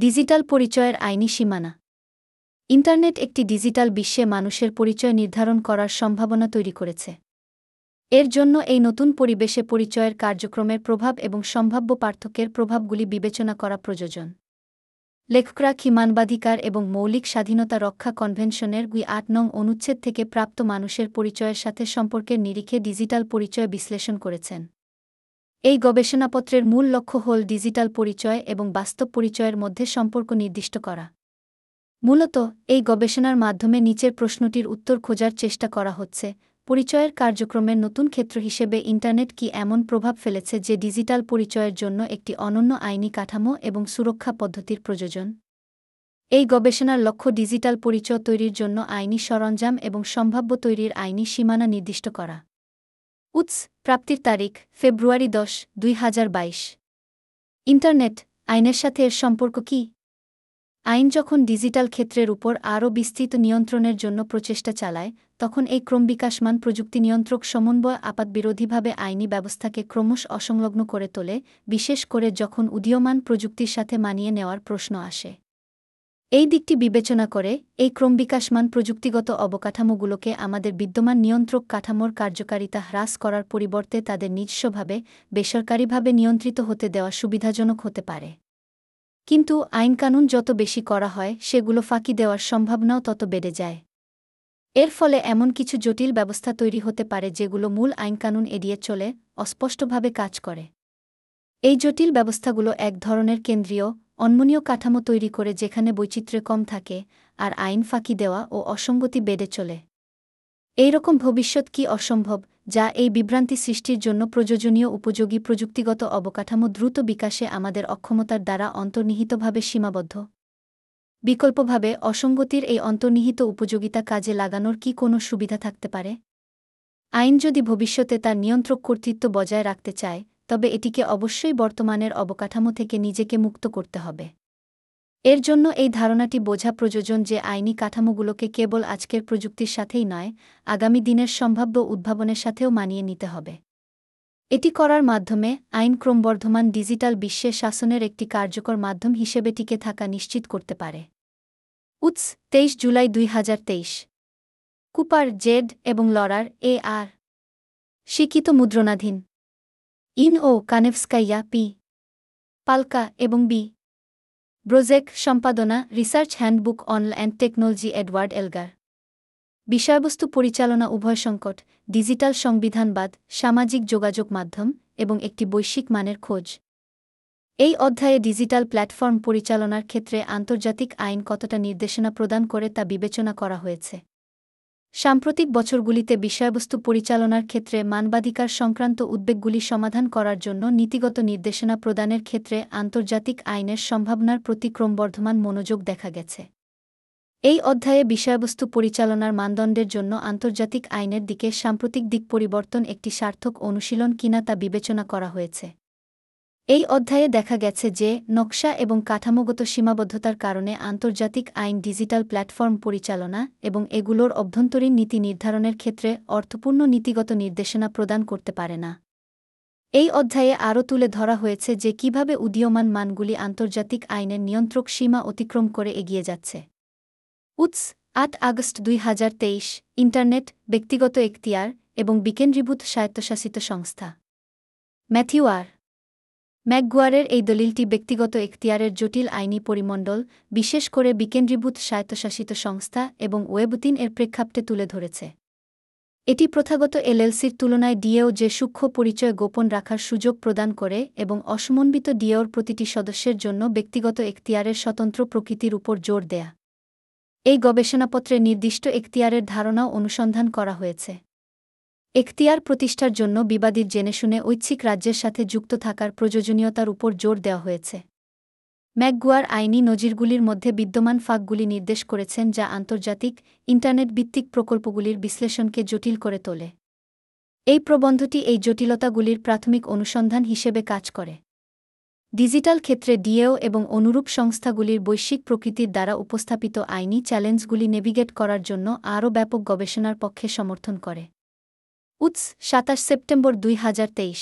Digital পরিচয়ের আইনি সীমানা। ইন্টারনেট একটি ডিজিটাল বিশ্বে মানুষের পরিচয় নির্ধারণ করার সম্ভাবনা তৈরি করেছে। এর জন্য এই নতুন পরিবেশে পরিচয়ের কার্যক্রমের প্রভাব এবং সম্ভাব্য পার্থক্যের প্রভাবগুলি বিবেচনা করা প্রয়োজন। লেখকরা খিমানবাধিকার এবং মৌলিক স্বাধীনতা রক্ষা কনভেনশনের গুই আট নং অনুচ্ছেদ থেকে প্রাপ্ত মানুষের পরিচয়ের সাথে সম্পর্কের নিরিখে ডিজিটাল পরিচয় বিশ্লেষণ করেছেন। এই গবেষণাপত্রের মূল লক্ষ্য হল ডিজিটাল পরিচয় এবং বাস্তব পরিচয়ের মধ্যে সম্পর্ক নির্দিষ্ট করা। মূলত, এই গবেষণার মাধ্যমে নিচের প্রশ্নটির উত্তর খোঁজার চেষ্টা করা হচ্ছে। পরিচয়ের কার্যক্রমের নতুন ক্ষেত্র হিসেবে ইন্টারনেট কি এমন প্রভাব ফেলেছে যে ডিজিটাল পরিচয়ের জন্য একটি অনন্য আইনি কাঠামো এবং সুরক্ষা পদ্ধতির প্রয়োজন? এই গবেষণার লক্ষ্য ডিজিটাল পরিচয় তৈরির জন্য আইনি সরঞ্জাম এবং সম্ভাব্য তৈরির আইনি সীমানা নির্দিষ্ট করা। উৎস, প্রাপ্তির তারিখ, ফেব্রুয়ারি দশ, দুই ইন্টারনেট, আইনের সাথে এর সম্পর্ক কি? আইন যখন ডিজিটাল ক্ষেত্রের উপর আরও বিস্তৃত নিয়ন্ত্রণের জন্য প্রচেষ্টা চালায়, তখন এই ক্রমবিকাশমান প্রযুক্তি নিয়ন্ত্রক সমন্বয় আপাতবিরোধীভাবে আইনি ব্যবস্থাকে ক্রমশ অসংলগ্ন করে তোলে, বিশেষ করে যখন উদীয়মান প্রযুক্তির সাথে মানিয়ে নেওয়ার প্রশ্ন আসে। এই দিকটি বিবেচনা করে এই ক্রমবিকাশমান প্রযুক্তিগত অবকাঠামোগুলোকে আমাদের বিদ্যমান নিয়ন্ত্রক কাঠামোর কার্যকারিতা হ্রাস করার পরিবর্তে তাদের নিজস্বভাবে, বেসরকারিভাবে নিয়ন্ত্রিত হতে দেওয়া সুবিধাজনক হতে পারে। কিন্তু আইনকানুন যত বেশি করা হয়, সেগুলো ফাঁকি দেওয়ার সম্ভাবনাও তত বেড়ে যায়। এর ফলে এমন কিছু জটিল ব্যবস্থা তৈরি হতে পারে যেগুলো মূল আইনকানুন এড়িয়ে চলে, অস্পষ্টভাবে কাজ করে। এই জটিল ব্যবস্থাগুলো এক ধরনের কেন্দ্রীয় অন্মনীয় কাঠামো তৈরি করে যেখানে বৈচিত্র্য কম থাকে আর আইন ফাঁকি দেওয়া ও অসঙ্গতি বেড়ে চলে। এই রকম ভবিষ্যৎ কি অসম্ভব যা এই বিভ্রান্তি সৃষ্টির জন্য প্রয়োজনীয়, উপযোগী, প্রযুক্তিগত অবকাঠামো দ্রুত বিকাশে আমাদের অক্ষমতার দ্বারা অন্তর্নিহিতভাবে সীমাবদ্ধ? বিকল্পভাবে, অসঙ্গতির এই অন্তর্নিহিত উপযোগিতা কাজে লাগানোর কি কোনো সুবিধা থাকতে পারে? আইন যদি ভবিষ্যতে তার নিয়ন্ত্রক কর্তৃত্ব বজায় রাখতে চায় তবে এটিকে অবশ্যই বর্তমানের অবকাঠামো থেকে নিজেকে মুক্ত করতে হবে। এর জন্য এই ধারণাটি বোঝা প্রয়োজন যে আইনি কাঠামোগুলোকে কেবল আজকের প্রযুক্তির সাথেই নয়, আগামী দিনের সম্ভাব্য উদ্ভাবনের সাথেও মানিয়ে নিতে হবে। এটি করার মাধ্যমে আইন ক্রমবর্ধমান ডিজিটাল বিশ্বে শাসনের একটি কার্যকর মাধ্যম হিসেবে টিকে থাকা নিশ্চিত করতে পারে। উৎস, তেইশ জুলাই দুই হাজার তেইশ। কুপার, জেড এবং লরার, এ আর। শিক্ষিত মুদ্রণাধীন। In O কানেভস্কাইয়া P. পালকা এবং বি। ব্রোজেক সম্পাদনা, research handbook on and technology Edward Elgar. বিষয়বস্তু পরিচালনা, উভয় সংকট, ডিজিটাল সংবিধানবাদ, সামাজিক যোগাযোগ মাধ্যম এবং একটি বৈশ্বিক মানের খোঁজ। এই অধ্যায়ে ডিজিটাল প্ল্যাটফর্ম পরিচালনার ক্ষেত্রে আন্তর্জাতিক আইন কতটা নির্দেশনা প্রদান করে তা বিবেচনা করা হয়েছে। সাম্প্রতিক বছরগুলিতে বিষয়বস্তু পরিচালনার ক্ষেত্রে মানবাধিকার সংক্রান্ত উদ্বেগগুলি সমাধান করার জন্য নীতিগত নির্দেশনা প্রদানের ক্ষেত্রে আন্তর্জাতিক আইনের সম্ভাবনার প্রতি ক্রমবর্ধমান মনোযোগ দেখা গেছে। এই অধ্যায়ে বিষয়বস্তু পরিচালনার মানদণ্ডের জন্য আন্তর্জাতিক আইনের দিকে সাম্প্রতিক দিক পরিবর্তন একটি সার্থক অনুশীলন কিনা তা বিবেচনা করা হয়েছে। এই অধ্যায়ে দেখা গেছে যে নকশা এবং কাঠামোগত সীমাবদ্ধতার কারণে আন্তর্জাতিক আইন ডিজিটাল প্ল্যাটফর্ম পরিচালনা এবং এগুলোর অভ্যন্তরীণ নীতি নির্ধারণের ক্ষেত্রে অর্থপূর্ণ নীতিগত নির্দেশনা প্রদান করতে পারে না। এই অধ্যায়ে আরও তুলে ধরা হয়েছে যে কীভাবে উদীয়মান মানগুলি আন্তর্জাতিক আইনের নিয়ন্ত্রক সীমা অতিক্রম করে এগিয়ে যাচ্ছে। উৎস, আট আগস্ট দুই হাজার তেইশ, ইন্টারনেট, ব্যক্তিগত এখতিয়ার এবং বিকেন্দ্রীভূত স্বায়ত্তশাসিত সংস্থা। ম্যাথিউ আর ম্যাকগুয়ারের এই দলিলটি ব্যক্তিগত এখতিয়ারের জটিল আইনি পরিমণ্ডল, বিশেষ করে বিকেন্দ্রীভূত স্বায়ত্তশাসিত সংস্থা এবং ওয়েবতিন এর প্রেক্ষাপটে তুলে ধরেছে। এটি প্রথাগত এলএলসির তুলনায় ডিএও যে সূক্ষ্ম পরিচয় গোপন রাখার সুযোগ প্রদান করে এবং অসমন্বিত ডিএওর প্রতিটি সদস্যের জন্য ব্যক্তিগত এখতিয়ারের স্বতন্ত্র প্রকৃতির উপর জোর দেয়া। এই গবেষণাপত্রে নির্দিষ্ট এখতিয়ারের ধারণাও অনুসন্ধান করা হয়েছে। এখতিয়ার প্রতিষ্ঠার জন্য বিবাদীর জেনে শুনে ঐচ্ছিক রাজ্যের সাথে যুক্ত থাকার প্রয়োজনীয়তার উপর জোর দেওয়া হয়েছে। ম্যাকগুয়ার আইনি নজিরগুলির মধ্যে বিদ্যমান ফাঁকগুলি নির্দেশ করেছেন যা আন্তর্জাতিক ইন্টারনেট ভিত্তিক প্রকল্পগুলির বিশ্লেষণকে জটিল করে তোলে। এই প্রবন্ধটি এই জটিলতাগুলির প্রাথমিক অনুসন্ধান হিসেবে কাজ করে। ডিজিটাল ক্ষেত্রে ডিএও এবং অনুরূপ সংস্থাগুলির বৈশ্বিক প্রকৃতির দ্বারা উপস্থাপিত আইনি চ্যালেঞ্জগুলি নেভিগেট করার জন্য আরও ব্যাপক গবেষণার পক্ষে সমর্থন করে। উৎস সাতাশ সেপ্টেম্বর দুই হাজার তেইশ।